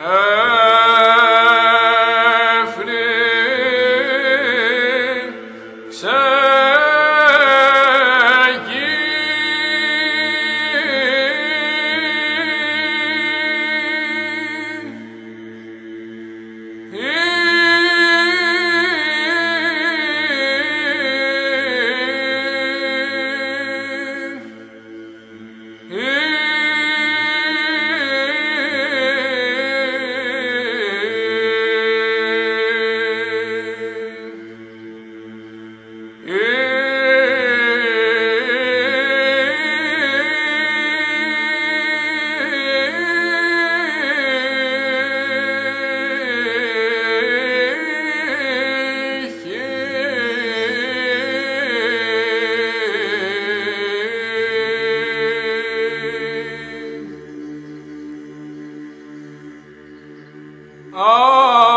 Uh 哦。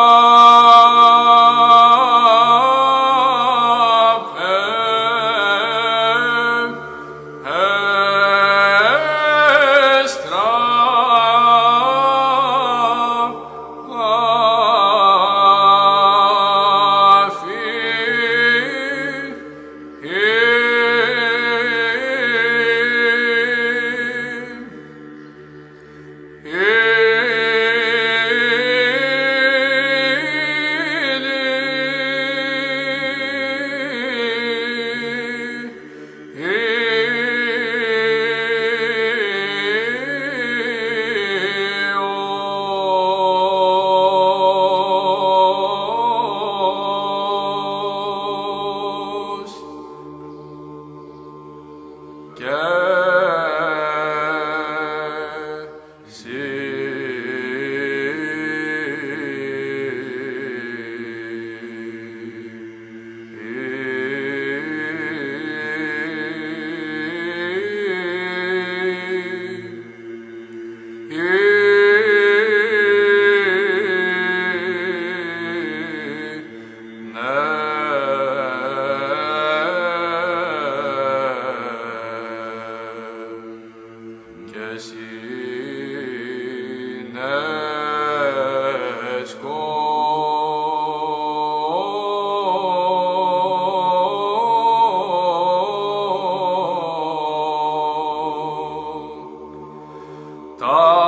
ta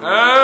Amen.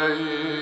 哎。